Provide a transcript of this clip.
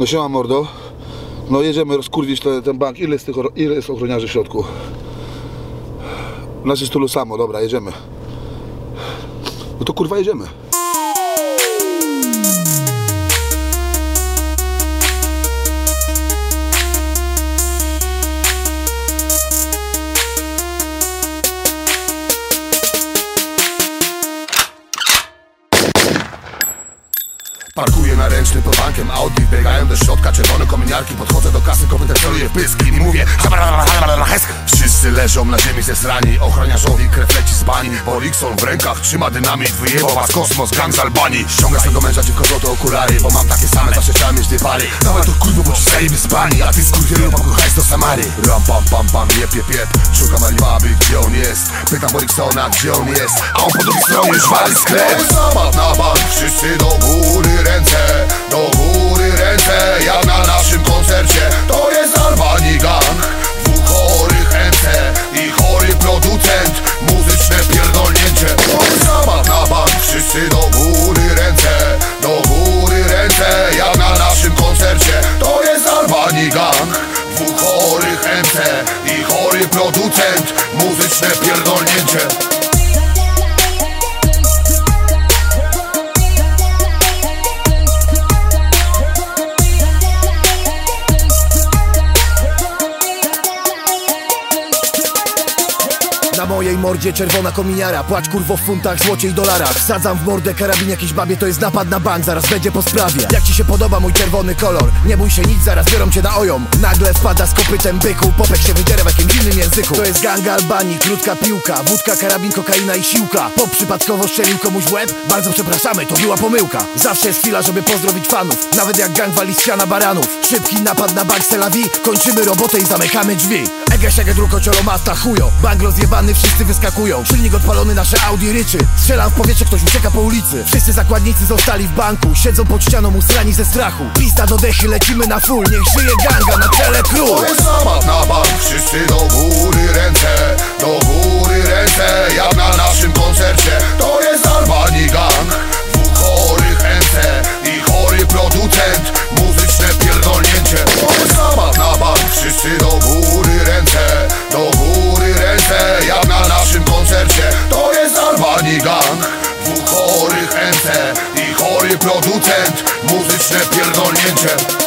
No siema mordo. No jedziemy rozkurwić te, ten bank. Ile jest, tych, ile jest ochroniarzy w środku? Nas jest tylu samo, dobra, jedziemy. No to kurwa jedziemy. Parkuję na ręczny pod bankiem Audi biegają do środka. Czerwone kominiarki Podchodzę do kasy, kopytem celuję w pysk I mówię Wszyscy leżą na ziemi ze srani Ochroniarzowi krew leci z bani. Borikson w rękach trzyma dynamit Wyjebał was kosmos, gang z Albanii. Ściąga swego męża, dziwko złote okulary Bo mam takie same, zawsze trzeba mieć pary. Dawaj to kurwo, bo ci zajebie z bani A ty skurwielu, pakuj hajs do Samary. Ram pam pam pam, jep jep jep Szukam Alibaby, gdzie on jest? Pytam Boriksona, gdzie on jest? A on po drugiej stronie już wali sklep. Zabaw na bank, Muzyczne pierdolnięcie Na mojej mordzie czerwona kominiara. Płać kurwo w funtach, złocie i dolarach. Sadzam w mordę karabin jakiejś babie To jest napad na bank, zaraz będzie po sprawie. Jak ci się podoba mój czerwony kolor? Nie bój się nic, zaraz biorą cię na ojom. Nagle wpada z kopytem byku. Popek się wydziera w jakimś innym języku. To jest gang Albanii, krótka piłka. Wódka, karabin, kokaina i siłka. Pop przypadkowo strzelił komuś w łeb? Bardzo przepraszamy, to była pomyłka. Zawsze jest chwila, żeby pozdrowić fanów. Nawet jak gang wali z siana baranów. Szybki napad na bank Selawi Kończymy robotę i zamykamy drzwi Ege siege druko ciolo masta chujo. Bank rozjebany, wszyscy wyskakują. Silnik odpalony, nasze Audi ryczy. Strzelam w powietrze, ktoś ucieka po ulicy. Wszyscy zakładnicy zostali w banku. Siedzą pod ścianą usrani ze strachu. Pista do dechy, lecimy na full. Niech żyje ganga, na czele król. To jest na bank, wszyscy do góry producent. Muzyczne pierdolnięcie.